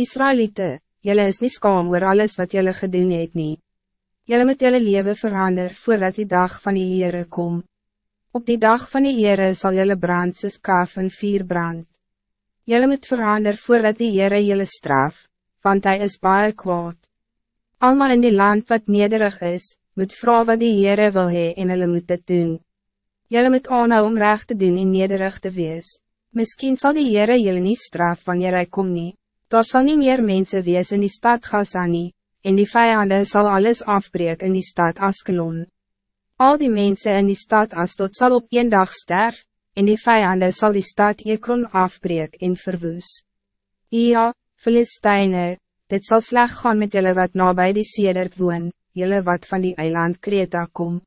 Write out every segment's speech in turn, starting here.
Israëlieten, jullie is niet skaam oor alles wat jullie gedoen het nie. Jullie moet jullie leven veranderen voordat die dag van die Heere kom. Op die dag van die Heere sal jullie brand soos kaaf en vier brand. Jullie moet veranderen voordat die Heere jullie straf, want hij is baie kwaad. Almal in die land wat nederig is, moet vrouw wat die Heere wil hee en hulle moet dit doen. Jullie moet aanhou om recht te doen en nederig te wees. Misschien zal die Heere jullie niet straf wanneer hij komt niet. Daar zal niet meer mensen wees in die stad Gazani, en die vijanden zal alles afbreken in die stad Askelon. Al die mensen in die stad Astot zal op één dag sterven, en die vijanden zal die stad Ekron afbreken en verwoes. Ja, Filisteine, dit zal slecht gaan met jullie wat nabij die sedert woon, jullie wat van die eiland Kreta kom.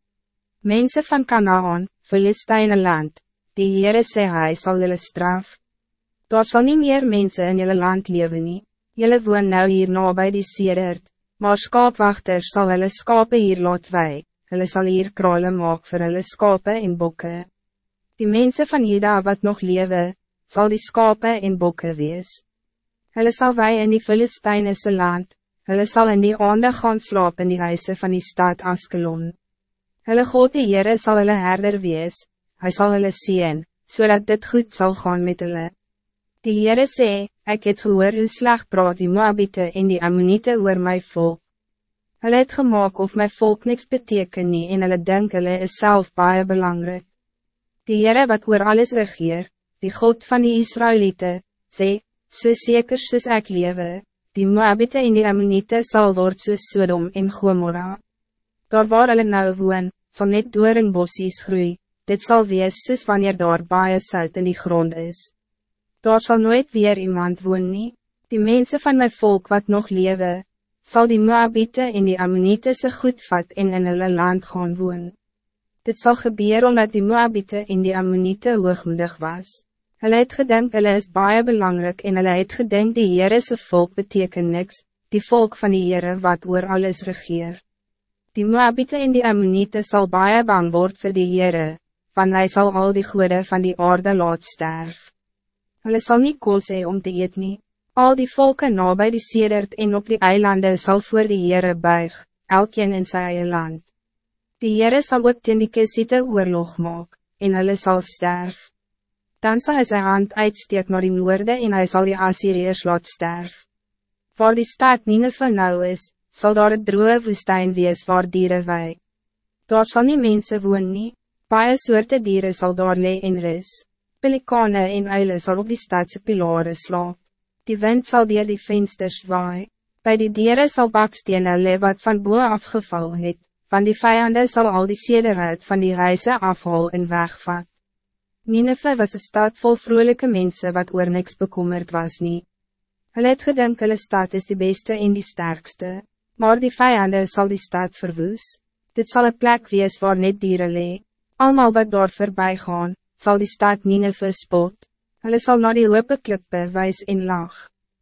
Mensen van Canaan, Filisteine land, die Heere sê hy sal jullie straf. Daar zal niet meer mensen in jullie land leven nie. Jullie woon nou hier nabij die sedert, maar skaapwachters zal hulle skape hier laat wei, hulle sal hier krale maak vir hulle skape en bokke. Die mensen van Juda wat nog leven, zal die skape en bokke wees. Hulle sal wei in die Filistijnse land, hulle sal in die aande gaan slaap in die huise van die stad Askelon. Hulle God die Heere sal hulle herder wees, hy sal hulle sien, zodat dit goed zal gaan met hulle. Die Heere sê, ek het gehoor hoe sleg praat die Moabite en die Ammonite oor my volk. Hulle het gemaakt of my volk niks beteken nie en hulle denk hulle is self baie belangrijk. Die Heere wat oor alles regeer, die God van die Israëlite, sê, so seker soos ek lewe, die Moabite en die Ammonite sal word soos Sodom en Gomorra. Daar waar hulle nou woon, sal net door in bossies groei, dit zal wees soos wanneer daar baie sout in die grond is. Daar zal nooit weer iemand woon nie. Die mensen van mijn volk wat nog leven, zal die Moabite en die Ammonite se goed vat en in hulle land gaan woon. Dit zal gebeuren omdat die Moabite en die Ammonite hoogmoedig was. Hulle het gedink hulle is baie belangrijk en hulle het gedink die Heere se volk beteken niks, die volk van die Heere wat oor alles regeer. Die Moabite en die Ammonite zal baie bang word vir die Heere, van hij zal al die goede van die aarde laat sterven. Hulle sal nie koos hee om te eet nie. Al die volken na by die sedert en op die eilanden zal voor die Heere buig, elkeen in sy eie land. Die Heere sal ook teen die kesiete oorlog maak, en hulle sal sterf. Dan zal hij zijn hand uitsteek naar die noorde en hij zal die Assyriërs laat sterf. Waar die stad Nineveh nou is, zal daar het droge woestijn wees waar dieren wij. Daar zal nie mense woon nie, baie soorte dieren zal daar lee en ris. Pelikane en uile zal op die stadse pilare slaap. Die wind zal dier die vensters waai. Bij die dieren zal bakstenen le wat van boe afgeval het, van die vijanden zal al die sederuit van die reizen afhol en wegvat. Nineveh was een stad vol vrolijke mensen wat oor niks bekommerd was niet. Hulle het gedink hulle stad is de beste en die sterkste, maar die vijanden zal die stad verwoes. Dit zal een plek wees waar net dieren lee, allemaal wat door voorbij gaan, zal die stad Nineveh spot, hulle sal na die hoope klippe wijs en lach.